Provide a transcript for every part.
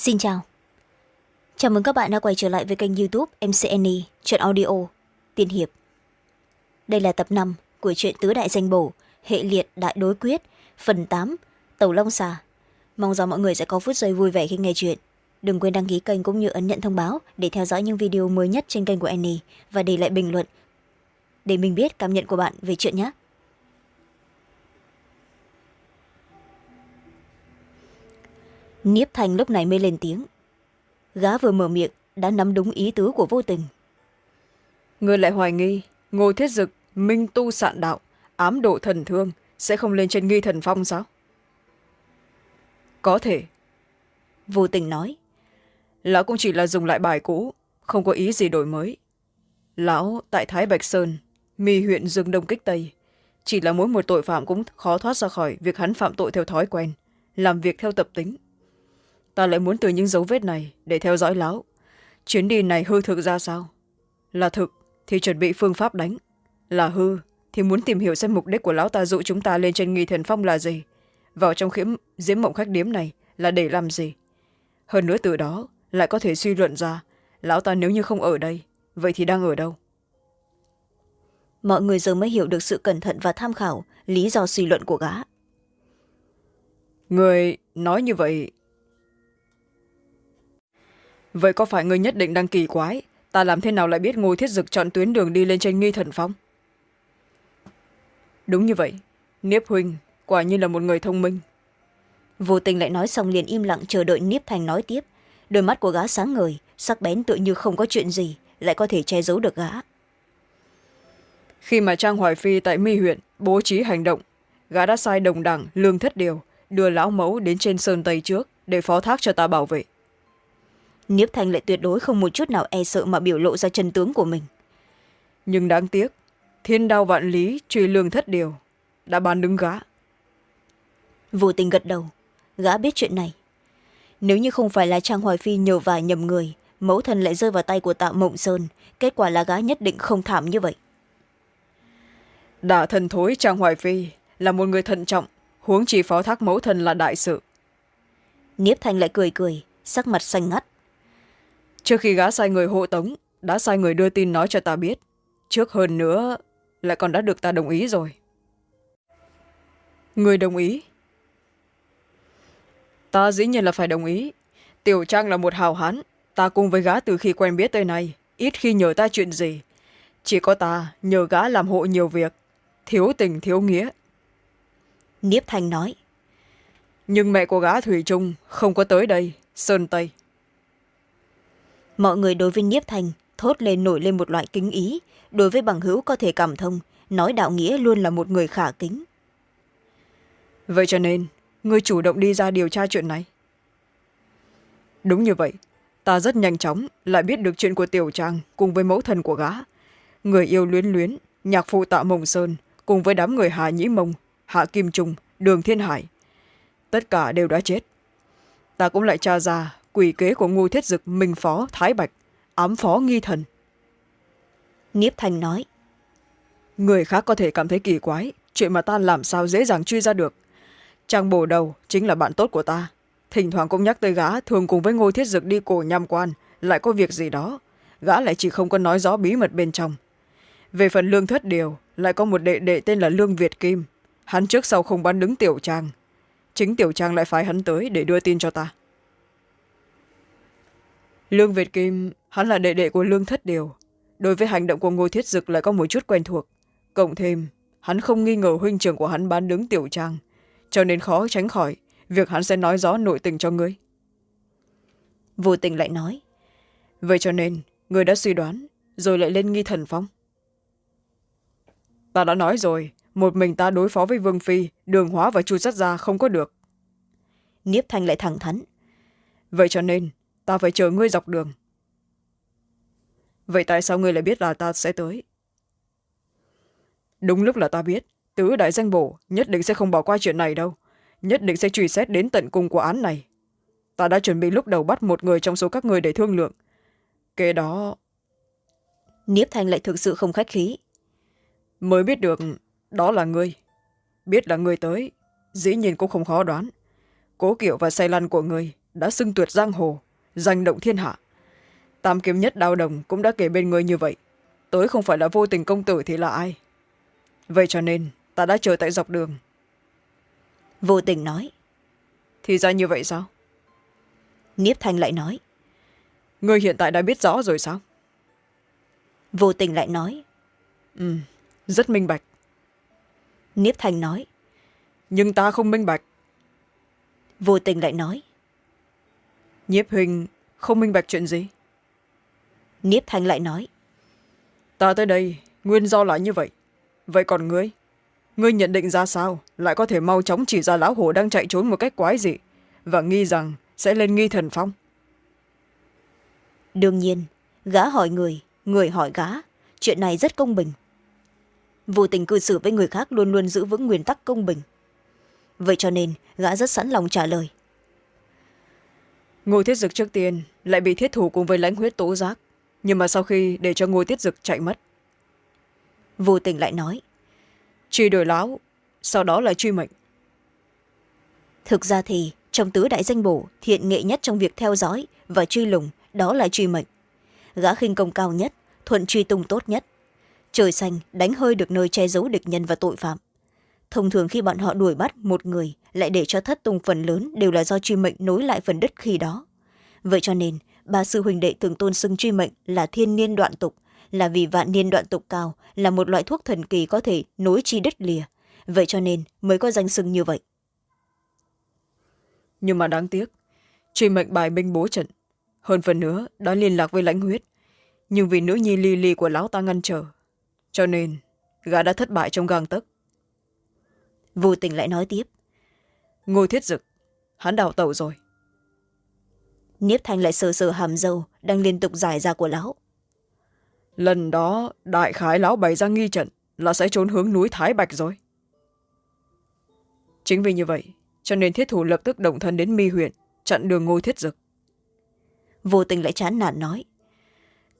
xin chào. Chào mừng các bạn đã quay trở lại với kênh youtube mcne chuyện audio, tiên hiệp. Đây là tập năm của truyện tứ đại danh bổ, hệ liệt đại đối quyết, phần tám, tàu long xà. Mong rằng mọi người sẽ có phút giây vui vẻ khi nghe chuyện. Đừng quên đăng ký kênh cũng như ấn nhận thông báo để theo dõi những video mới nhất trên kênh của annie và để lại bình luận để mình biết cảm nhận của bạn về chuyện nhé. Niếp thành lúc này mới lên tiếng. Gã vừa mở miệng đã nắm đúng ý tứ của vô tình. Người lại hoài nghi ngô thiết dực minh tu sạn đạo ám độ thần thương sẽ không lên trên nghi thần phong sao? Có thể. Vô tình nói. Lão cũng chỉ là dùng lại bài cũ không có ý gì đổi mới. Lão tại thái bạch sơn mi huyện dương đông kích tây chỉ là mỗi một tội phạm cũng khó thoát ra khỏi việc hắn phạm tội theo thói quen làm việc theo tập tính ta lại muốn từ những dấu vết này để theo dõi lão. Chuyến đi này hư thực ra sao? Là thực thì chuẩn bị phương pháp đánh. Là hư thì muốn tìm hiểu xem mục đích của lão ta dụ chúng ta lên trên nghi thần phong là gì. Vào trong khiếm diễm mộng khách điếm này là để làm gì? Hơn nữa từ đó lại có thể suy luận ra lão ta nếu như không ở đây vậy thì đang ở đâu? Mọi người giờ mới hiểu được sự cẩn thận và tham khảo lý do suy luận của gã. Người nói như vậy vậy có phải người nhất định đang kỳ quái? Ta làm thế nào lại biết ngô thiết dực chọn tuyến đường đi lên trên nghi thần phong? Đúng như vậy niếp huynh quả như là một người thông minh. Vô tình lại nói xong liền im lặng chờ đợi niếp thành nói tiếp. Đôi mắt của gã sáng ngời sắc bén tựa như không có chuyện gì lại có thể che giấu được gã. Khi mà trang hoài phi tại mi huyện bố trí hành động gã đã sai đồng đảng lương thất điều đưa lão mẫu đến trên sơn tây trước để phó thác cho ta bảo vệ niếp thành lại tuyệt đối không một chút nào e sợ mà biểu lộ ra chân tướng của mình. Nhưng đáng tiếc thiên đao vạn lý truy lương thất điều đã bán đứng gã. Vô tình gật đầu gã biết chuyện này. Nếu như không phải là trang hoài phi nhờ vài nhầm người mẫu thân lại rơi vào tay của tạ mộng sơn kết quả là gã nhất định không thảm như vậy. Đả thần thối trang hoài phi là một người thận trọng huống chỉ phó thác mẫu thân là đại sự. Niếp thành lại cười cười sắc mặt xanh ngắt trước khi gã sai người hộ tống đã sai người đưa tin nói cho ta biết. Trước hơn nữa lại còn đã được ta đồng ý rồi. Người đồng ý? Ta dĩ nhiên là phải đồng ý. Tiểu trang là một hào hán. Ta cùng với gã từ khi quen biết tới nay ít khi nhờ ta chuyện gì. Chỉ có ta nhờ gã làm hộ nhiều việc. Thiếu tình thiếu nghĩa. Niếp thanh nói. Nhưng mẹ của gã thủy trung không có tới đây sơn tây mọi người đối với nhiếp thành thốt lên nổi lên một loại kính ý. Đối với bằng hữu có thể cảm thông, nói đạo nghĩa luôn là một người khả kính. Vậy cho nên người chủ động đi ra điều tra chuyện này. Đúng như vậy, ta rất nhanh chóng lại biết được chuyện của tiểu trang cùng với mẫu thân của gã. Người yêu luyến luyến, nhạc phụ tạ mông sơn cùng với đám người hà nhĩ mông, hạ kim trung, đường thiên hải. Tất cả đều đã chết. Ta cũng lại tra ra quỷ kế của ngô thiết dực minh phó thái bạch ám phó nghi thần. Niếp thành nói người khác có thể cảm thấy kỳ quái chuyện mà ta làm sao dễ dàng truy ra được. Trang bổ đầu chính là bạn tốt của ta. Thỉnh thoảng cũng nhắc tới gã thường cùng với ngô thiết dực đi cổ nham quan lại có việc gì đó. Gã lại chỉ không có nói rõ bí mật bên trong. Về phần lương thất điều lại có một đệ đệ tên là lương việt kim. Hắn trước sau không bắn đứng tiểu trang chính tiểu trang lại phái hắn tới để đưa tin cho ta lương việt kim hắn là đệ đệ của lương thất điều. Đối với hành động của ngô thiết dực lại có một chút quen thuộc. Cộng thêm hắn không nghi ngờ huynh trưởng của hắn bán đứng tiểu trang. Cho nên khó tránh khỏi việc hắn sẽ nói rõ nội tình cho ngươi. Vô tình lại nói. Vậy cho nên người đã suy đoán rồi lại lên nghi thần phong. Ta đã nói rồi một mình ta đối phó với vương phi đường hóa và chu sắt ra không có được. Niếp thanh lại thẳng thắn. Vậy cho nên ta phải chờ ngươi dọc đường. Vậy tại sao ngươi lại biết là ta sẽ tới? Đúng lúc là ta biết tứ đại danh bổ nhất định sẽ không bỏ qua chuyện này đâu. Nhất định sẽ truy xét đến tận cùng của án này. Ta đã chuẩn bị lúc đầu bắt một người trong số các người để thương lượng. Kế đó niếp thanh lại thực sự không khách khí. mới biết được đó là ngươi. Biết là ngươi tới dĩ nhiên cũng không khó đoán. Cố kiểu và say lăn của ngươi đã xưng tuyệt giang hồ danh động thiên hạ. Tam kiếm nhất đao đồng cũng đã kể bên người như vậy. Tới không phải là vô tình công tử thì là ai? Vậy cho nên ta đã chờ tại dọc đường. Vô tình nói. Thì ra như vậy sao? Niếp thanh lại nói. Ngươi hiện tại đã biết rõ rồi sao? Vô tình lại nói. Ừ rất minh bạch. Niếp thanh nói. Nhưng ta không minh bạch. Vô tình lại nói nhiếp huynh không minh bạch chuyện gì. Niếp thanh lại nói ta tới đây nguyên do là như vậy. Vậy còn ngươi? Ngươi nhận định ra sao? Lại có thể mau chóng chỉ ra lão hổ đang chạy trốn một cách quái dị và nghi rằng sẽ lên nghi thần phong. Đương nhiên gã hỏi người người hỏi gã. Chuyện này rất công bình. Vô tình cư xử với người khác luôn luôn giữ vững nguyên tắc công bình. Vậy cho nên gã rất sẵn lòng trả lời ngô thiết dực trước tiên lại bị thiết thủ cùng với lãnh huyết tố giác nhưng mà sau khi để cho ngô thiết dực chạy mất. Vô tình lại nói truy đuổi láo sau đó là truy mệnh. Thực ra thì trong tứ đại danh bổ thiện nghệ nhất trong việc theo dõi và truy lùng đó là truy mệnh. Gã khinh công cao nhất thuận truy tung tốt nhất. Trời xanh đánh hơi được nơi che giấu địch nhân và tội phạm thông thường khi bọn họ đuổi bắt một người, lại để cho thất tung phần lớn đều là do truy mệnh nối lại phần đất khi đó. Vậy cho nên ba sư huynh đệ thường tôn xưng truy mệnh là thiên niên đoạn tục, là vì vạn niên đoạn tục cao là một loại thuốc thần kỳ có thể nối chi đất lìa. Vậy cho nên mới có danh xưng như vậy. Nhưng mà đáng tiếc, truy mệnh bài binh bố trận, hơn phần nữa đã liên lạc với lãnh huyết. Nhưng vì nữ nhi ly ly của lão ta ngăn trở, cho nên gã đã thất bại trong gang tấc vô tình lại nói tiếp. Ngô thiết dực hắn đào tẩu rồi. Niếp thanh lại sờ sờ hàm dâu đang liên tục giải ra của lão. Lần đó đại khái lão bày ra nghi trận là sẽ trốn hướng núi thái bạch rồi. Chính vì như vậy cho nên thiết thủ lập tức động thân đến mi huyện chặn đường ngô thiết dực. Vô tình lại chán nản nói.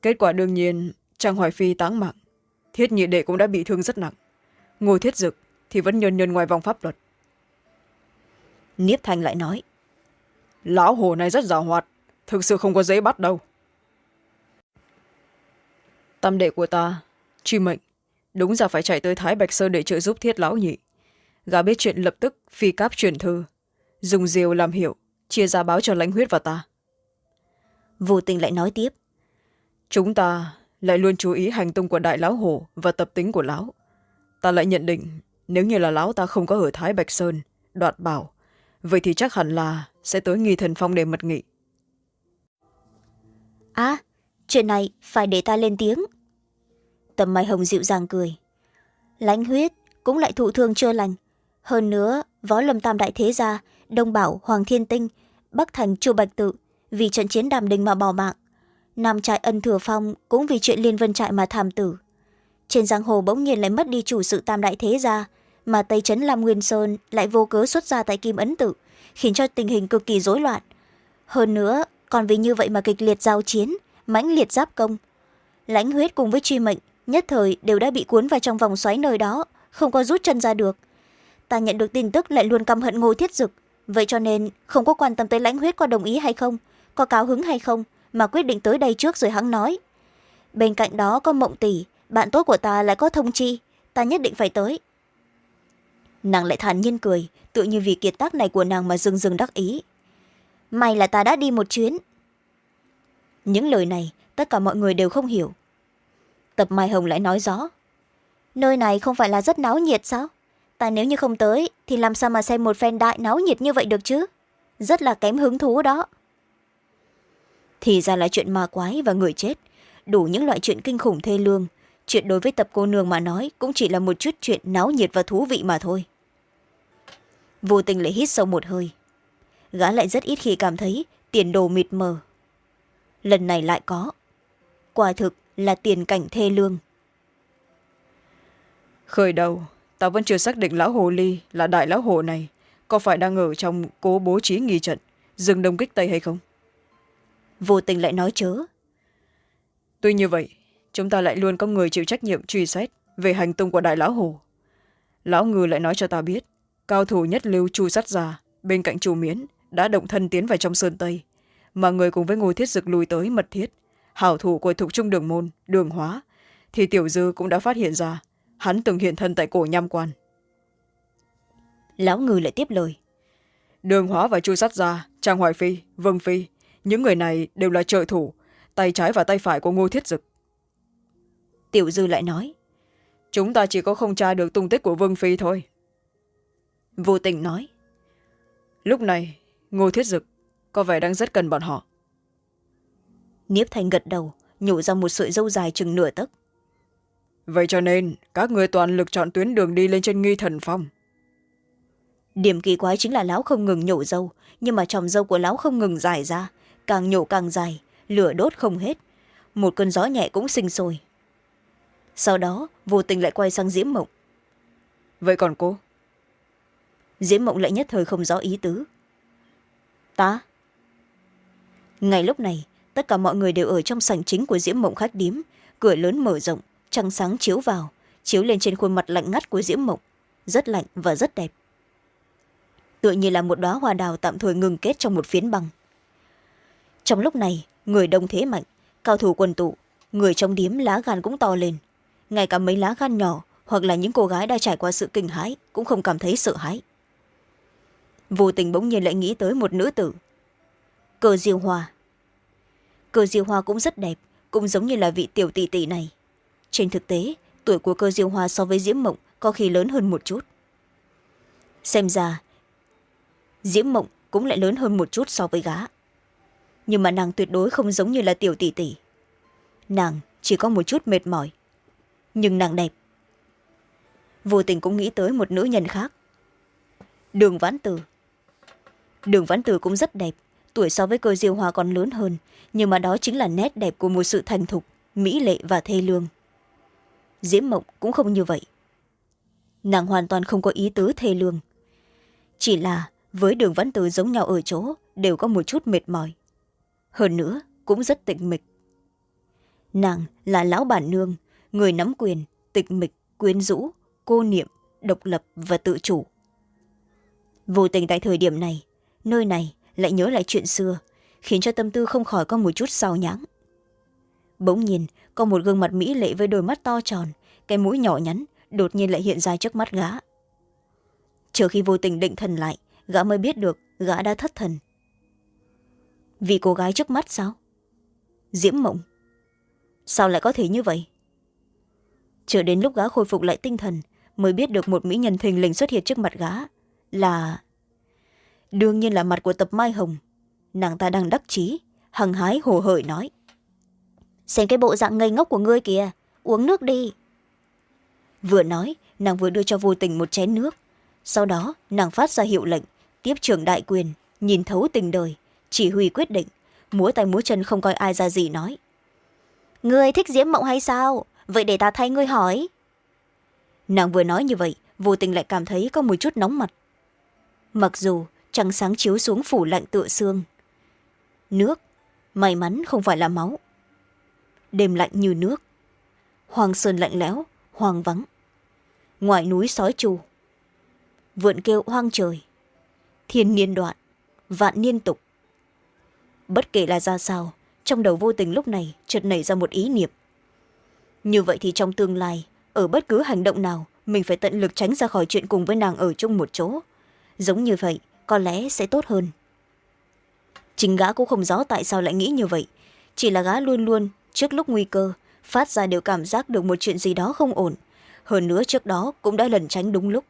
Kết quả đương nhiên trang hoài phi táng mạng thiết nhị đệ cũng đã bị thương rất nặng. Ngô thiết dực thì vẫn nhân nhân ngoài vòng pháp luật. Niếp thanh lại nói, lão hồ này rất giàu hoạt, thực sự không có giấy bắt đâu. Tam đệ của ta truy mệnh, đúng ra phải chạy tới thái bạch sơn để trợ giúp thiết lão nhị gà biết chuyện lập tức phi cáp truyền thư, dùng diều làm hiệu, chia ra báo cho lãnh huyết và ta. Vô tình lại nói tiếp, chúng ta lại luôn chú ý hành tung của đại lão hồ và tập tính của lão. Ta lại nhận định nếu như là lão ta không có ở thái bạch sơn, đoạt bảo, vậy thì chắc hẳn là sẽ tới nghi thần phong để mật nghị. À chuyện này phải để ta lên tiếng. Tầm mai hồng dịu dàng cười. Lãnh huyết cũng lại thụ thương chưa lành. Hơn nữa, võ lâm tam đại thế gia, đông bảo, hoàng thiên tinh, bắc thành, chu bạch tự, vì trận chiến đàm đình mà bỏ mạng. Nam trại ân thừa phong cũng vì chuyện liên vân trại mà thảm tử. Trên giang hồ bỗng nhiên lại mất đi chủ sự tam đại thế gia mà tây trấn lam nguyên sơn lại vô cớ xuất ra tại kim ấn tự, khiến cho tình hình cực kỳ rối loạn. Hơn nữa, còn vì như vậy mà kịch liệt giao chiến, mãnh liệt giáp công. Lãnh huyết cùng với truy mệnh, nhất thời đều đã bị cuốn vào trong vòng xoáy nơi đó, không có rút chân ra được. Ta nhận được tin tức lại luôn căm hận ngô thiết dực, vậy cho nên không có quan tâm tới lãnh huyết có đồng ý hay không, có cáo hứng hay không mà quyết định tới đây trước rồi hắn nói. Bên cạnh đó có mộng tỷ, bạn tốt của ta lại có thông chi, ta nhất định phải tới nàng lại thản nhiên cười tự như vì kiệt tác này của nàng mà dừng dừng đắc ý. May là ta đã đi một chuyến. Những lời này, tất cả mọi người đều không hiểu. Tập mai hồng lại nói rõ. Nơi này không phải là rất náo nhiệt sao? Ta nếu như không tới, thì làm sao mà xem một phen đại náo nhiệt như vậy được chứ? Rất là kém hứng thú đó. Thì ra là chuyện ma quái và người chết. Đủ những loại chuyện kinh khủng thê lương. Chuyện đối với tập cô nương mà nói cũng chỉ là một chút chuyện náo nhiệt và thú vị mà thôi vô tình lại hít sâu một hơi. Gã lại rất ít khi cảm thấy tiền đồ mịt mờ. Lần này lại có. Quả thực là tiền cảnh thê lương. Khởi đầu ta vẫn chưa xác định lão hồ ly là đại lão hồ này có phải đang ở trong cố bố trí nghi trận dừng đông kích tây hay không? Vô tình lại nói chớ. Tuy như vậy chúng ta lại luôn có người chịu trách nhiệm truy xét về hành tung của đại lão hồ. Lão ngư lại nói cho ta biết cao thủ nhất lưu chu sắt già bên cạnh chu miến đã động thân tiến vào trong sơn tây mà người cùng với ngô thiết dực lùi tới mật thiết. Hảo thủ của thục trung đường môn đường hóa thì tiểu dư cũng đã phát hiện ra hắn từng hiện thân tại cổ nham quan. Lão ngư lại tiếp lời. Đường hóa và chu sát gia trang hoài phi vương phi những người này đều là trợ thủ tay trái và tay phải của ngô thiết dực. Tiểu dư lại nói. Chúng ta chỉ có không tra được tung tích của vương phi thôi vô tình nói. Lúc này ngô thiết dực có vẻ đang rất cần bọn họ. Niếp thanh gật đầu nhổ ra một sợi dâu dài chừng nửa tấc. Vậy cho nên các người toàn lực chọn tuyến đường đi lên trên nghi thần phong. Điểm kỳ quái chính là lão không ngừng nhổ dâu nhưng mà tròng dâu của lão không ngừng dài ra càng nhổ càng dài lửa đốt không hết. Một cơn gió nhẹ cũng sinh sôi. Sau đó vô tình lại quay sang diễm mộng. Vậy còn cô diễm mộng lại nhất thời không rõ ý tứ. Ta? Ngay lúc này, tất cả mọi người đều ở trong sảnh chính của diễm mộng khách điếm. Cửa lớn mở rộng, trăng sáng chiếu vào, chiếu lên trên khuôn mặt lạnh ngắt của diễm mộng, rất lạnh và rất đẹp. Tựa như là một đoá hoa đào tạm thời ngừng kết trong một phiến băng. Trong lúc này, người đông thế mạnh, cao thủ quần tụ, người trong điếm lá gan cũng to lên. Ngay cả mấy lá gan nhỏ hoặc là những cô gái đã trải qua sự kinh hãi cũng không cảm thấy sợ hãi vô tình bỗng nhiên lại nghĩ tới một nữ tử. Cờ diêu hoa. Cờ diêu hoa cũng rất đẹp, cũng giống như là vị tiểu tỷ tỷ này. Trên thực tế, tuổi của cơ diêu hoa so với diễm mộng có khi lớn hơn một chút. Xem ra, diễm mộng cũng lại lớn hơn một chút so với gá nhưng mà nàng tuyệt đối không giống như là tiểu tỷ tỷ. Nàng chỉ có một chút mệt mỏi, nhưng nàng đẹp. Vô tình cũng nghĩ tới một nữ nhân khác. Đường vãn từ đường vãn từ cũng rất đẹp, tuổi so với cơ diêu hoa còn lớn hơn, nhưng mà đó chính là nét đẹp của một sự thành thục, mỹ lệ và thê lương. Diễm mộng cũng không như vậy. Nàng hoàn toàn không có ý tứ thê lương. Chỉ là với đường vãn từ giống nhau ở chỗ, đều có một chút mệt mỏi. Hơn nữa, cũng rất tịch mịch. Nàng là lão bản nương, người nắm quyền, tịch mịch, quyến rũ, cô niệm, độc lập và tự chủ. Vô tình tại thời điểm này nơi này lại nhớ lại chuyện xưa, khiến cho tâm tư không khỏi có một chút sao nhãng. Bỗng nhiên, có một gương mặt mỹ lệ với đôi mắt to tròn, cái mũi nhỏ nhắn đột nhiên lại hiện ra trước mắt gã. Chờ khi vô tình định thần lại, gã mới biết được gã đã thất thần. Vì cô gái trước mắt sao? Diễm mộng. Sao lại có thể như vậy? Chờ đến lúc gã khôi phục lại tinh thần, mới biết được một mỹ nhân thình lình xuất hiện trước mặt gã là đương nhiên là mặt của tập mai hồng. Nàng ta đang đắc chí hằng hái hồ hởi nói. Xem cái bộ dạng ngây ngốc của ngươi kìa. Uống nước đi. Vừa nói nàng vừa đưa cho vô tình một chén nước. Sau đó nàng phát ra hiệu lệnh tiếp trưởng đại quyền nhìn thấu tình đời chỉ huy quyết định múa tay múa chân không coi ai ra gì nói. Ngươi thích diễm mộng hay sao? Vậy để ta thay ngươi hỏi. Nàng vừa nói như vậy vô tình lại cảm thấy có một chút nóng mặt. Mặc dù trăng sáng chiếu xuống phủ lạnh tựa xương. Nước, may mắn không phải là máu. Đêm lạnh như nước. Hoàng sơn lạnh lẽo, hoang vắng. Ngoài núi sói trù vượn kêu hoang trời. Thiên niên đoạn, vạn niên tục. Bất kể là ra sao, trong đầu vô tình lúc này chợt nảy ra một ý niệm. Như vậy thì trong tương lai, ở bất cứ hành động nào, mình phải tận lực tránh ra khỏi chuyện cùng với nàng ở chung một chỗ. Giống như vậy có lẽ sẽ tốt hơn. Chính gã cũng không rõ tại sao lại nghĩ như vậy. Chỉ là gã luôn luôn, trước lúc nguy cơ, phát ra đều cảm giác được một chuyện gì đó không ổn. Hơn nữa trước đó cũng đã lẩn tránh đúng lúc.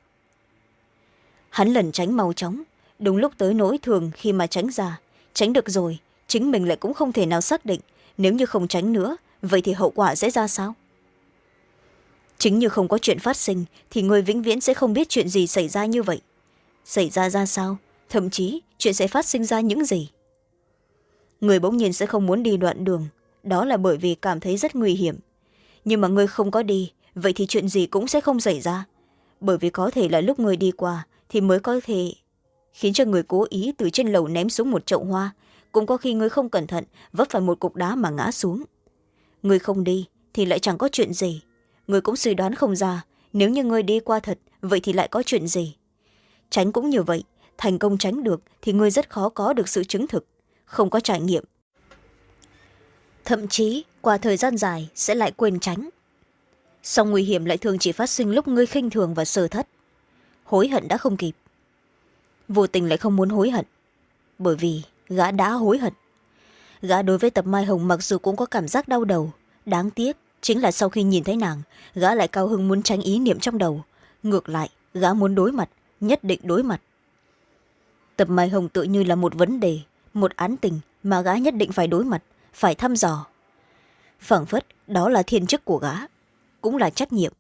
Hắn lẩn tránh mau chóng, đúng lúc tới nỗi thường khi mà tránh ra. Tránh được rồi, chính mình lại cũng không thể nào xác định. Nếu như không tránh nữa, vậy thì hậu quả sẽ ra sao? Chính như không có chuyện phát sinh, thì người vĩnh viễn sẽ không biết chuyện gì xảy ra như vậy. Xảy ra ra sao? Thậm chí, chuyện sẽ phát sinh ra những gì? Người bỗng nhiên sẽ không muốn đi đoạn đường. Đó là bởi vì cảm thấy rất nguy hiểm. Nhưng mà người không có đi, vậy thì chuyện gì cũng sẽ không xảy ra. Bởi vì có thể là lúc người đi qua, thì mới có thể khiến cho người cố ý từ trên lầu ném xuống một chậu hoa. Cũng có khi người không cẩn thận, vấp phải một cục đá mà ngã xuống. Người không đi, thì lại chẳng có chuyện gì. Người cũng suy đoán không ra, nếu như người đi qua thật, vậy thì lại có chuyện gì? Tránh cũng như vậy thành công tránh được thì ngươi rất khó có được sự chứng thực, không có trải nghiệm. Thậm chí, qua thời gian dài, sẽ lại quên tránh. Song nguy hiểm lại thường chỉ phát sinh lúc ngươi khinh thường và sơ thất. Hối hận đã không kịp. Vô tình lại không muốn hối hận, bởi vì gã đã hối hận. Gã đối với tập mai hồng mặc dù cũng có cảm giác đau đầu, đáng tiếc chính là sau khi nhìn thấy nàng, gã lại cao hưng muốn tránh ý niệm trong đầu. Ngược lại, gã muốn đối mặt, nhất định đối mặt tập mai hồng tự như là một vấn đề, một án tình mà gã nhất định phải đối mặt, phải thăm dò. Phảng phất đó là thiên chức của gã, cũng là trách nhiệm.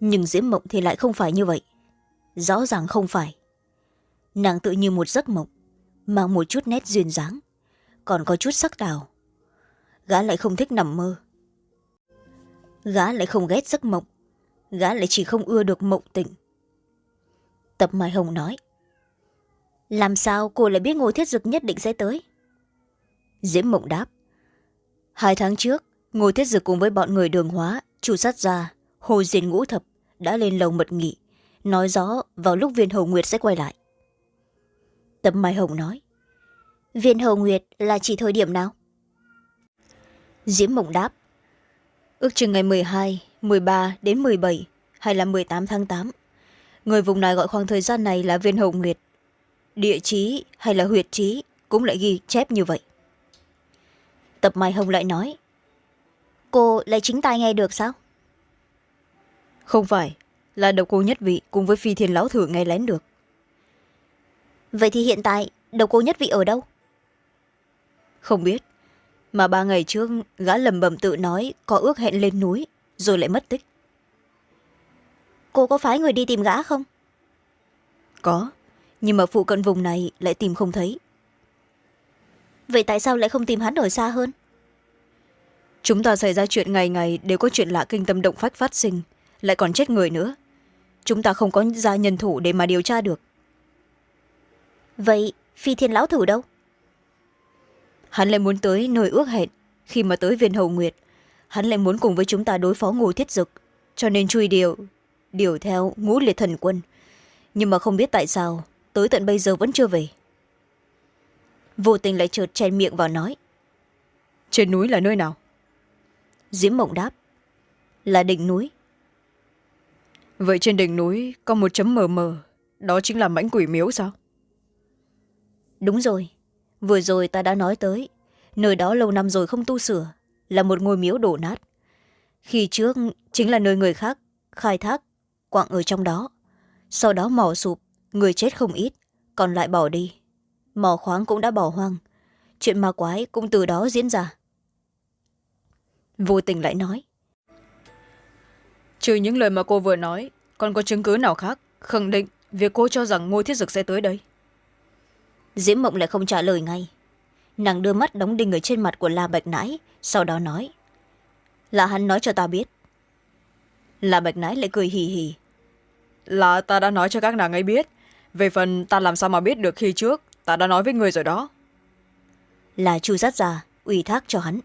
Nhưng diễm mộng thì lại không phải như vậy. Rõ ràng không phải. Nàng tự như một giấc mộng, mang một chút nét duyên dáng, còn có chút sắc đào gã lại không thích nằm mơ. Gã lại không ghét giấc mộng. Gã lại chỉ không ưa được mộng tỉnh tập mai hồng nói làm sao cô lại biết ngô thiết dực nhất định sẽ tới? Diễm mộng đáp, hai tháng trước, ngô thiết dực cùng với bọn người đường hóa chu sát gia hồ diên ngũ thập đã lên lầu mật nghị, nói rõ vào lúc viên hầu nguyệt sẽ quay lại. Tấm mai hồng nói, viên hầu nguyệt là chỉ thời điểm nào? Diễm mộng đáp, ước chừng ngày m ư ơ i hai m ư ơ i ba đến m ộ ư ơ i bảy, hay là m ư ơ i tám tháng tám. Người vùng này gọi khoảng thời gian này là viên hầu nguyệt địa chí hay là huyệt trí cũng lại ghi chép như vậy. Tập mai hồng lại nói cô lại chính tai nghe được sao? Không phải là độc cô nhất vị cùng với phi thiên lão thử nghe lén được. Vậy thì hiện tại độc cô nhất vị ở đâu? Không biết mà ba ngày trước gã lầm bầm tự nói có ước hẹn lên núi rồi lại mất tích. Cô có phái người đi tìm gã không? Có nhưng mà phụ cận vùng này lại tìm không thấy. Vậy tại sao lại không tìm hắn ở xa hơn? Chúng ta xảy ra chuyện ngày ngày đều có chuyện lạ kinh tâm động phách phát sinh lại còn chết người nữa. Chúng ta không có ra nhân thủ để mà điều tra được. Vậy phi thiên lão thử đâu? Hắn lại muốn tới nơi ước hẹn. Khi mà tới viên hầu nguyệt hắn lại muốn cùng với chúng ta đối phó ngô thiết dực. Cho nên truy điều điều theo ngũ liệt thần quân. Nhưng mà không biết tại sao tới tận bây giờ vẫn chưa về. Vô tình lại chợt chen miệng vào nói. Trên núi là nơi nào? Diễm mộng đáp. Là đỉnh núi. Vậy trên đỉnh núi có một chấm mờ mờ đó chính là mãnh quỷ miếu sao? Đúng rồi vừa rồi ta đã nói tới nơi đó lâu năm rồi không tu sửa là một ngôi miếu đổ nát. Khi trước chính là nơi người khác khai thác quặng ở trong đó sau đó mỏ sụp người chết không ít còn lại bỏ đi. Mỏ khoáng cũng đã bỏ hoang. Chuyện ma quái cũng từ đó diễn ra. Vô tình lại nói trừ những lời mà cô vừa nói còn có chứng cứ nào khác khẳng định việc cô cho rằng ngôi thiết dực sẽ tới đây? Diễm mộng lại không trả lời ngay. Nàng đưa mắt đóng đinh ở trên mặt của la bạch nãi sau đó nói là hắn nói cho ta biết. La bạch nãi lại cười hì hì. Là ta đã nói cho các nàng ấy biết về phần ta làm sao mà biết được khi trước? Ta đã nói với người rồi đó. Là chu sát gia ủy thác cho hắn.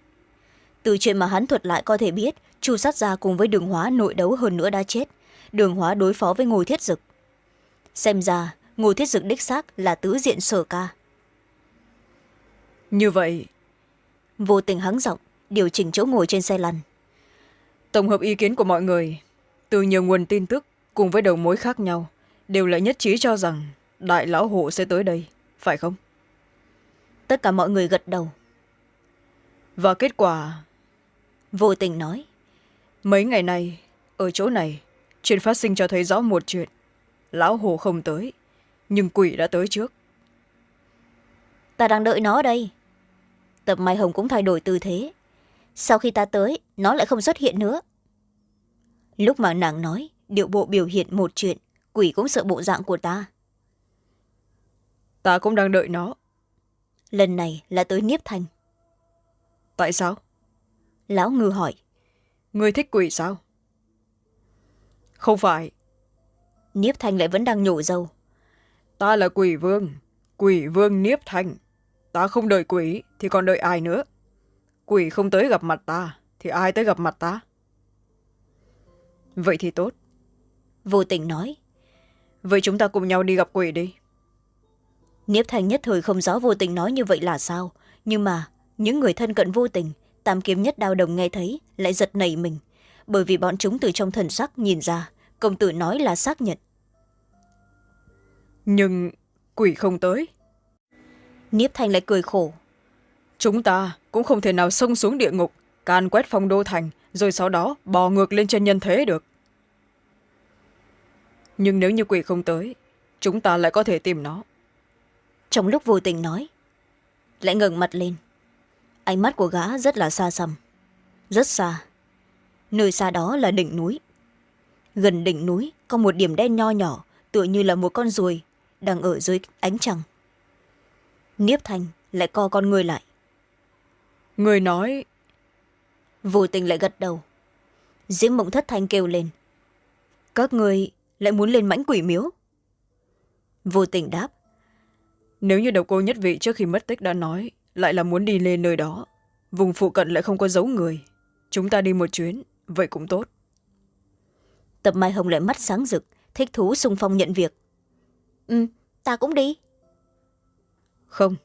Từ chuyện mà hắn thuật lại có thể biết chu sát gia cùng với đường hóa nội đấu hơn nữa đã chết. Đường hóa đối phó với ngô thiết dực. Xem ra ngô thiết dực đích xác là tứ diện sở ca. Như vậy vô tình hắng giọng điều chỉnh chỗ ngồi trên xe lăn. tổng hợp ý kiến của mọi người từ nhiều nguồn tin tức cùng với đầu mối khác nhau đều lại nhất trí cho rằng đại lão hộ sẽ tới đây phải không? Tất cả mọi người gật đầu. Và kết quả? Vô tình nói. Mấy ngày nay ở chỗ này chuyện phát sinh cho thấy rõ một chuyện. Lão hồ không tới nhưng quỷ đã tới trước. Ta đang đợi nó đây. Tập mai hồng cũng thay đổi tư thế. Sau khi ta tới nó lại không xuất hiện nữa. Lúc mà nàng nói điệu bộ biểu hiện một chuyện quỷ cũng sợ bộ dạng của ta. Ta cũng đang đợi nó. Lần này là tới niếp thành. Tại sao? Lão ngư hỏi. Người thích quỷ sao? Không phải. Niếp thành lại vẫn đang nhổ dâu ta là quỷ vương quỷ vương niếp thành. Ta không đợi quỷ thì còn đợi ai nữa? Quỷ không tới gặp mặt ta thì ai tới gặp mặt ta? Vậy thì tốt. Vô tình nói vậy chúng ta cùng nhau đi gặp quỷ đi. Niếp thành nhất thời không rõ vô tình nói như vậy là sao. Nhưng mà những người thân cận vô tình tam kiếm nhất đao đồng nghe thấy lại giật nảy mình. Bởi vì bọn chúng từ trong thần sắc nhìn ra công tử nói là xác nhận. Nhưng quỷ không tới. Niếp thành lại cười khổ. Chúng ta cũng không thể nào xông xuống địa ngục can quét phong đô thành rồi sau đó bò ngược lên trên nhân thế được nhưng nếu như quỷ không tới chúng ta lại có thể tìm nó. Trong lúc vô tình nói lại ngẩng mặt lên. Ánh mắt của gã rất là xa xăm rất xa. Nơi xa đó là đỉnh núi. Gần đỉnh núi có một điểm đen nho nhỏ tựa như là một con ruồi đang ở dưới ánh trăng. Niếp thanh lại co con người lại. Người nói vô tình lại gật đầu. Diễm mộng thất thanh kêu lên các người lại muốn lên mãnh quỷ miếu. Vô tình đáp nếu như độc cô nhất vị trước khi mất tích đã nói lại là muốn đi lên nơi đó vùng phụ cận lại không có dấu người chúng ta đi một chuyến vậy cũng tốt. Tập mai hồng lại mắt sáng rực thích thú sung phong nhận việc. Ừ ta cũng đi. Không.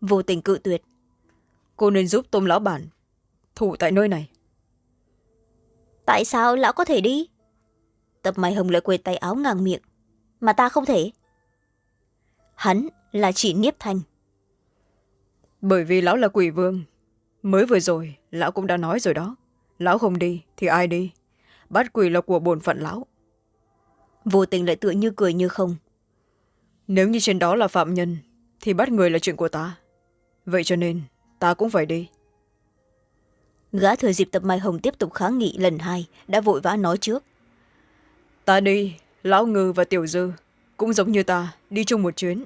Vô tình cự tuyệt. Cô nên giúp tôm lão bản thủ tại nơi này. Tại sao lão có thể đi tập mai hồng lại quệt tay áo ngang miệng. Mà ta không thể. Hắn là chỉ niếp thanh bởi vì lão là quỷ vương. Mới vừa rồi lão cũng đã nói rồi đó. Lão không đi thì ai đi? Bắt quỷ là của bổn phận lão. Vô tình lại tựa như cười như không. Nếu như trên đó là phạm nhân thì bắt người là chuyện của ta. Vậy cho nên ta cũng phải đi. Gã thừa dịp tập mai hồng tiếp tục kháng nghị lần hai đã vội vã nói trước ta đi lão ngư và tiểu dư cũng giống như ta đi chung một chuyến.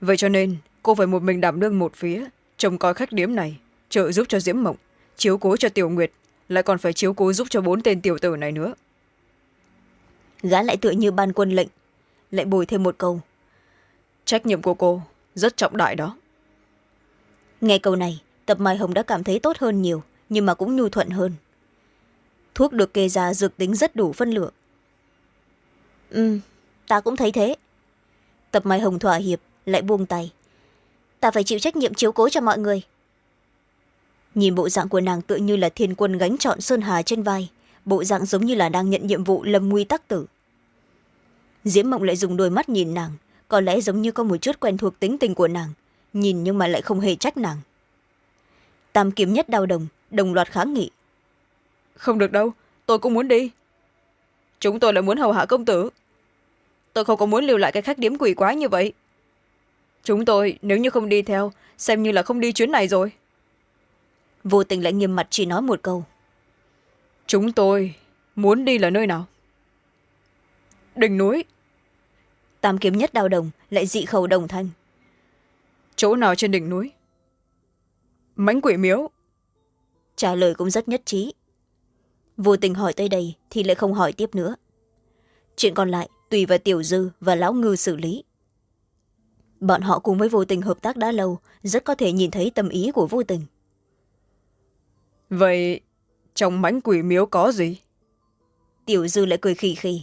Vậy cho nên cô phải một mình đảm đương một phía trông coi khách điếm này trợ giúp cho diễm mộng chiếu cố cho tiểu nguyệt lại còn phải chiếu cố giúp cho bốn tên tiểu tử này nữa. Gã lại tựa như ban quân lệnh lại bồi thêm một câu. Trách nhiệm của cô rất trọng đại đó. Nghe câu này tập mai hồng đã cảm thấy tốt hơn nhiều nhưng mà cũng nhu thuận hơn. Thuốc được kê ra dược tính rất đủ phân lượng ừ ta cũng thấy thế. Tập mai hồng thỏa hiệp, lại buông tay. Ta phải chịu trách nhiệm chiếu cố cho mọi người. Nhìn bộ dạng của nàng tựa như là thiên quân gánh trọn sơn hà trên vai, bộ dạng giống như là đang nhận nhiệm vụ lâm nguy tắc tử. Diễm mộng lại dùng đôi mắt nhìn nàng, có lẽ giống như có một chút quen thuộc tính tình của nàng, nhìn nhưng mà lại không hề trách nàng. Tam kiếm nhất đau đồng đồng loạt kháng nghị. Không được đâu, tôi cũng muốn đi chúng tôi lại muốn hầu hạ công tử. Tôi không có muốn lưu lại cái khách điếm quỷ quái như vậy. Chúng tôi nếu như không đi theo xem như là không đi chuyến này rồi. Vô tình lại nghiêm mặt chỉ nói một câu. Chúng tôi muốn đi là nơi nào? Đỉnh núi. Tam kiếm nhất đao đồng lại dị khẩu đồng thanh. Chỗ nào trên đỉnh núi? Mãnh quỷ miếu. Trả lời cũng rất nhất trí vô tình hỏi tới đây thì lại không hỏi tiếp nữa. Chuyện còn lại tùy vào tiểu dư và lão ngư xử lý. Bọn họ cùng với vô tình hợp tác đã lâu rất có thể nhìn thấy tâm ý của vô tình. Vậy trong mãnh quỷ miếu có gì? Tiểu dư lại cười khì khì.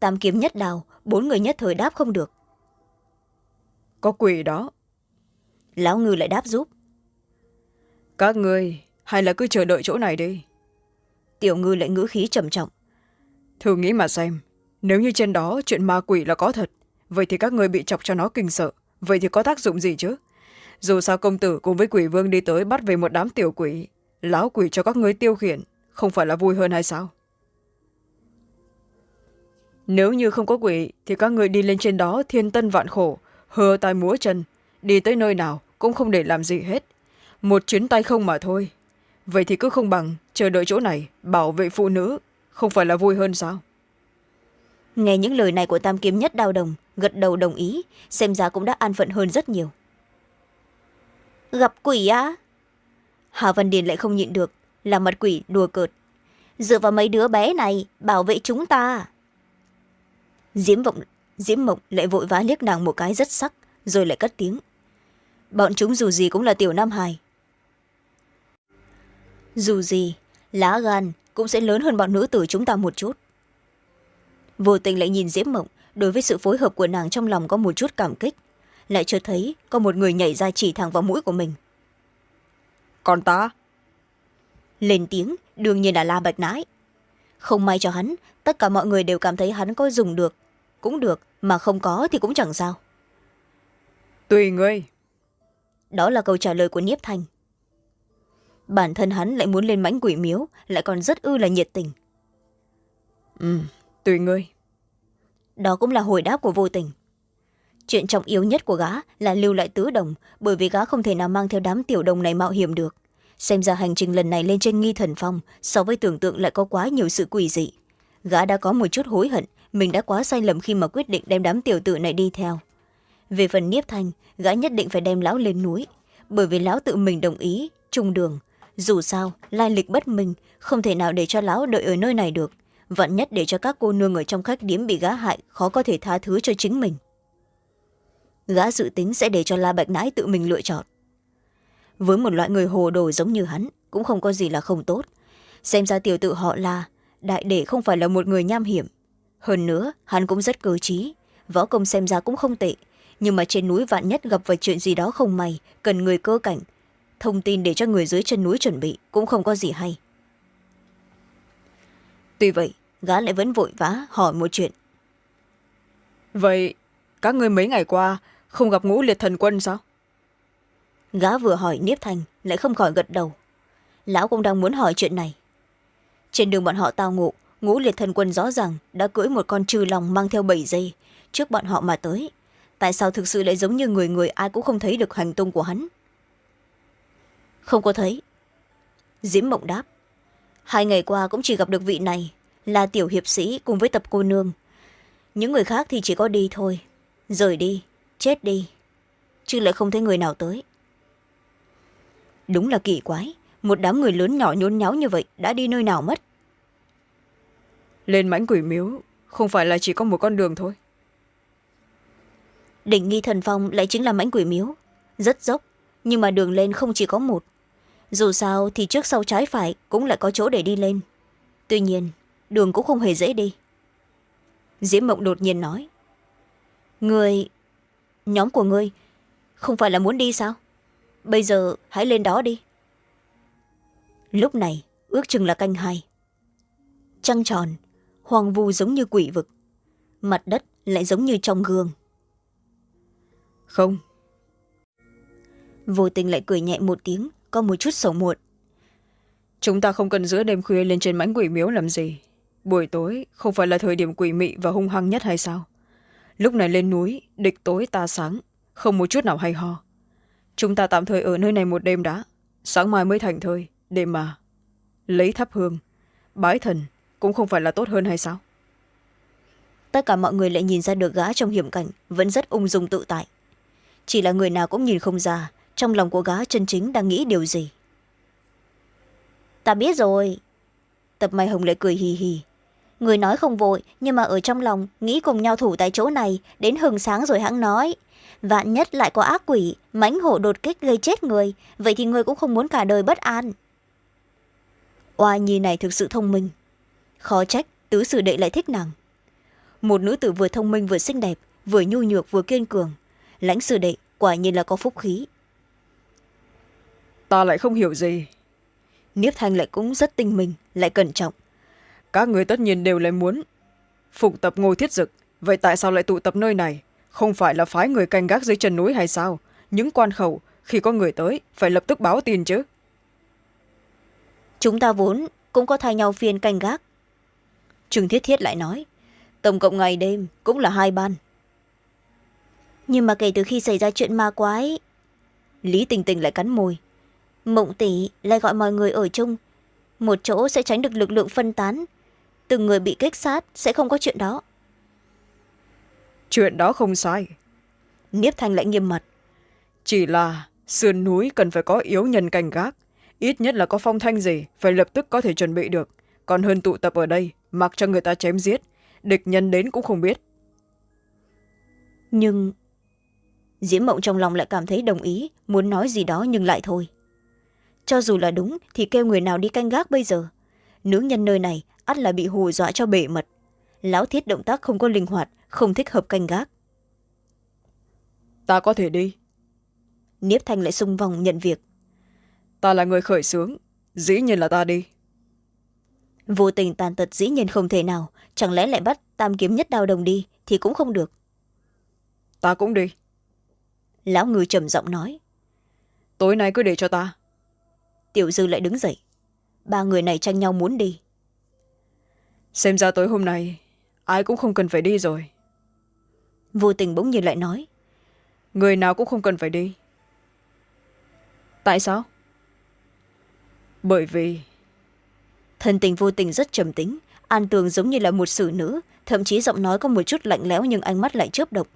Tam kiếm nhất đào bốn người nhất thời đáp không được. Có quỷ đó. Lão ngư lại đáp giúp. Các người hay là cứ chờ đợi chỗ này đi tiểu ngư lại ngữ khí trầm trọng. Thử nghĩ mà xem, nếu như trên đó chuyện ma quỷ là có thật, vậy thì các người bị chọc cho nó kinh sợ, vậy thì có tác dụng gì chứ? Dù sao công tử cùng với quỷ vương đi tới bắt về một đám tiểu quỷ, lão quỷ cho các người tiêu khiển, không phải là vui hơn hay sao? Nếu như không có quỷ, thì các người đi lên trên đó thiên tân vạn khổ, hơ tai múa chân, đi tới nơi nào cũng không để làm gì hết. Một chuyến tay không mà thôi. Vậy thì cứ không bằng chờ đợi chỗ này, bảo vệ phụ nữ, không phải là vui hơn sao? Nghe những lời này của tam kiếm nhất đao đồng, gật đầu đồng ý, xem ra cũng đã an phận hơn rất nhiều. Gặp quỷ á? Hà văn điền lại không nhịn được, là mặt quỷ đùa cợt. Dựa vào mấy đứa bé này, bảo vệ chúng ta. Diễm vọng, diễm mộng lại vội vã liếc nàng một cái rất sắc, rồi lại cất tiếng. Bọn chúng dù gì cũng là tiểu nam hài. Dù gì? Lá gan cũng sẽ lớn hơn bọn nữ tử chúng ta một chút. Vô tình lại nhìn diễm mộng đối với sự phối hợp của nàng trong lòng có một chút cảm kích. Lại chợt thấy có một người nhảy ra chỉ thẳng vào mũi của mình. Còn ta? Lên tiếng đương nhiên là la bạch nãi. Không may cho hắn tất cả mọi người đều cảm thấy hắn có dùng được. Cũng được mà không có thì cũng chẳng sao. Tùy ngươi. Đó là câu trả lời của niếp thanh bản thân hắn lại muốn lên mãnh quỷ miếu lại còn rất ư là nhiệt tình. Ừ tùy ngươi. Đó cũng là hồi đáp của vô tình. Chuyện trọng yếu nhất của gã là lưu lại tứ đồng bởi vì gã không thể nào mang theo đám tiểu đồng này mạo hiểm được. Xem ra hành trình lần này lên trên nghi thần phong so với tưởng tượng lại có quá nhiều sự quỷ dị. Gã đã có một chút hối hận mình đã quá sai lầm khi mà quyết định đem đám tiểu tự này đi theo. Về phần niếp thanh gã nhất định phải đem lão lên núi bởi vì lão tự mình đồng ý trung đường dù sao, lai lịch bất minh, không thể nào để cho lão đợi ở nơi này được. Vạn nhất để cho các cô nương ở trong khách điếm bị gã hại, khó có thể tha thứ cho chính mình. Gã dự tính sẽ để cho la bạch nãi tự mình lựa chọn. Với một loại người hồ đồ giống như hắn, cũng không có gì là không tốt. Xem ra tiểu tự họ là đại đệ không phải là một người nham hiểm. Hơn nữa, hắn cũng rất cơ t võ công xem ra cũng không tệ, nhưng mà trên núi vạn nhất gặp phải chuyện gì đó không may, cần người cơ cảnh thông tin để cho người dưới chân núi chuẩn bị cũng không có gì hay. Tuy vậy gã lại vẫn vội vã hỏi một chuyện. Vậy các ngươi mấy ngày qua không gặp ngũ liệt thần quân sao? Gã vừa hỏi niếp thành lại không khỏi gật đầu. Lão cũng đang muốn hỏi chuyện này. Trên đường bọn họ tao ngộ ngũ liệt thần quân rõ ràng đã cưỡi một con trừ lòng mang theo bảy dây trước bọn họ mà tới. Tại sao thực sự lại giống như người người ai cũng không thấy được hành tung của hắn không có thấy. Diễm mộng đáp. Hai ngày qua cũng chỉ gặp được vị này là tiểu hiệp sĩ cùng với tập cô nương. Những người khác thì chỉ có đi thôi. Rời đi chết đi. Chứ lại không thấy người nào tới. Đúng là kỳ quái một đám người lớn nhỏ nhốn nháo như vậy đã đi nơi nào mất? Lên mãnh quỷ miếu không phải là chỉ có một con đường thôi. Đỉnh nghi thần phong lại chính là mãnh quỷ miếu. Rất dốc nhưng mà đường lên không chỉ có một dù sao thì trước sau trái phải cũng lại có chỗ để đi lên. Tuy nhiên, đường cũng không hề dễ đi. Diễm mộng đột nhiên nói người nhóm của ngươi không phải là muốn đi sao? Bây giờ hãy lên đó đi. Lúc này, ước chừng là canh hai. Trăng tròn hoàng vu giống như quỷ vực. Mặt đất lại giống như trong gương. Không. Vô tình lại cười nhẹ một tiếng có một chút sầu muộn. Chúng ta không cần giữa đêm khuya lên trên mãnh quỷ miếu làm gì. Buổi tối không phải là thời điểm quỷ mị và hung hăng nhất hay sao? Lúc này lên núi địch tối ta sáng không một chút nào hay ho. Chúng ta tạm thời ở nơi này một đêm đã sáng mai mới thành thời đêm mà lấy thắp hương. Bái thần cũng không phải là tốt hơn hay sao? Tất cả mọi người lại nhìn ra được gã trong hiểm cảnh vẫn rất ung dung tự tại. Chỉ là người nào cũng nhìn không ra trong lòng của gã chân chính đang nghĩ điều gì? Ta biết rồi. Tập mai hồng lại cười hì hì. Người nói không vội, nhưng mà ở trong lòng, nghĩ cùng nhau thủ tại chỗ này, đến hừng sáng rồi hãng nói, vạn nhất lại có ác quỷ, mãnh hổ đột kích gây chết người, vậy thì người cũng không muốn cả đời bất an. Oa nhi này thực sự thông minh. Khó trách, tứ sử đệ lại thích nàng. Một nữ tử vừa thông minh vừa xinh đẹp, vừa nhu nhược vừa kiên cường. Lãnh sử đệ, quả nhiên là có phúc khí ta lại không hiểu gì. Niếp thanh lại cũng rất tinh minh lại cẩn trọng. Các người tất nhiên đều lại muốn phục tập ngôi thiết dực. Vậy tại sao lại tụ tập nơi này? Không phải là phái người canh gác dưới chân núi hay sao? Những quan khẩu khi có người tới phải lập tức báo tin chứ. Chúng ta vốn cũng có thay nhau phiên canh gác. Trương thiết thiết lại nói tổng cộng ngày đêm cũng là hai ban. Nhưng mà kể từ khi xảy ra chuyện ma quái lý tình tình lại cắn môi mộng tỷ lại gọi mọi người ở chung. Một chỗ sẽ tránh được lực lượng phân tán. Từng người bị kích sát sẽ không có chuyện đó. Chuyện đó không sai. Niếp thanh lại nghiêm mặt. Chỉ là sườn núi cần phải có yếu nhân canh gác. Ít nhất là có phong thanh gì phải lập tức có thể chuẩn bị được. Còn hơn tụ tập ở đây mặc cho người ta chém giết địch nhân đến cũng không biết. Nhưng diễm mộng trong lòng lại cảm thấy đồng ý muốn nói gì đó nhưng lại thôi cho dù là đúng thì kêu người nào đi canh gác bây giờ? Nữ nhân nơi này ắt là bị hù dọa cho bể mật. Lão thiết động tác không có linh hoạt không thích hợp canh gác. Ta có thể đi. Niếp thanh lại sung vòng nhận việc. Ta là người khởi xướng dĩ nhiên là ta đi. Vô tình tàn tật dĩ nhiên không thể nào chẳng lẽ lại bắt tam kiếm nhất đao đồng đi thì cũng không được. Ta cũng đi. Lão ngư trầm giọng nói. Tối nay cứ để cho ta tiểu dư lại đứng dậy. Ba người này tranh nhau muốn đi. Xem ra tối hôm nay ai cũng không cần phải đi rồi. Vô tình bỗng nhiên lại nói. Người nào cũng không cần phải đi. Tại sao? Bởi vì thân tình vô tình rất trầm tính an tường giống như là một xử nữ thậm chí giọng nói có một chút lạnh lẽo nhưng ánh mắt lại chớp độc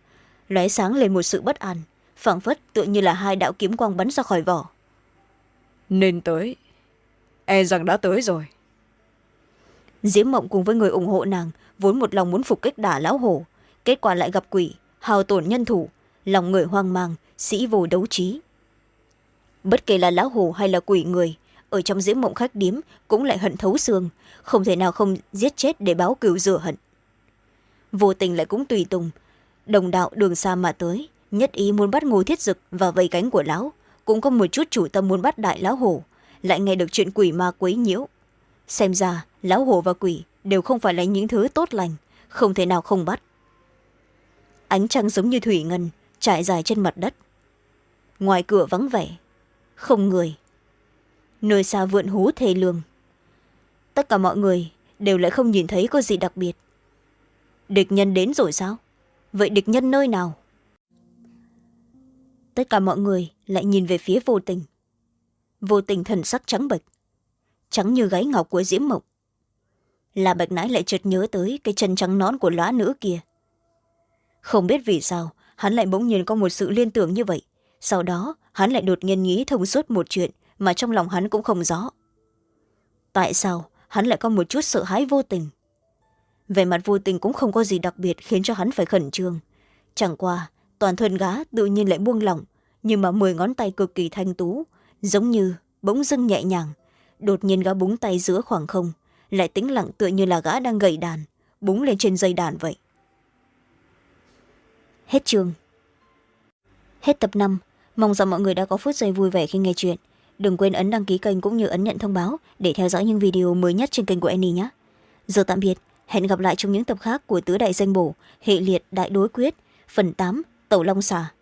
lóe sáng lên một sự bất an phảng phất tựa như là hai đạo kiếm quang bắn ra khỏi vỏ nên tới. E rằng đã tới rồi. Diễm mộng cùng với người ủng hộ nàng vốn một lòng muốn phục kích đả lão hổ, kết quả lại gặp quỷ hào tổn nhân thủ, lòng người hoang mang, sĩ vô đấu trí. Bất kể là lão hổ hay là quỷ người, ở trong diễm mộng khách điếm cũng lại hận thấu xương, không thể nào không giết chết để báo cừu rửa hận. Vô tình lại cũng tùy tùng, đồng đạo đường xa mà tới, nhất ý muốn bắt ngô thiết dực và vây cánh của lão cũng có một chút chủ tâm muốn bắt đại lão hổ, lại nghe được chuyện quỷ ma quấy nhiễu. Xem ra, lão hổ và quỷ đều không phải là những thứ tốt lành, không thể nào không bắt. Ánh trăng giống như thủy ngân, trải dài trên mặt đất. Ngoài cửa vắng vẻ, không người. Nơi xa vượn hú thê lương. Tất cả mọi người đều lại không nhìn thấy có gì đặc biệt. Địch nhân đến rồi sao? Vậy địch nhân nơi nào? Tất cả mọi người lại nhìn về phía vô tình. Vô tình thần sắc trắng bệch, trắng như gáy ngọc của diễm mộng là bạch nãi lại chợt nhớ tới cái chân trắng nón của lóa nữ kia. Không biết vì sao, hắn lại bỗng nhiên có một sự liên tưởng như vậy. Sau đó, hắn lại đột nhiên nghĩ thông suốt một chuyện mà trong lòng hắn cũng không rõ. Tại sao hắn lại có một chút sợ hãi vô tình? Về mặt vô tình cũng không có gì đặc biệt khiến cho hắn phải khẩn trương. Chẳng qua toàn thân gá tự nhiên lại buông lỏng, nhưng mà mười ngón tay cực kỳ thanh tú, giống như bỗng dưng nhẹ nhàng. Đột nhiên gá búng tay giữa khoảng không, lại tĩnh lặng tựa như là gã đang gậy đàn, búng lên trên dây đàn vậy. Hết chương. Hết tập năm. Mong rằng mọi người đã có phút giây vui vẻ khi nghe chuyện. Đừng quên ấn đăng ký kênh cũng như ấn nhận thông báo để theo dõi những video mới nhất trên kênh của annie nhé. Giờ tạm biệt. Hẹn gặp lại trong những tập khác của tứ đại danh bổ, hệ liệt đại đối quyết, phần tám tẩu long xà.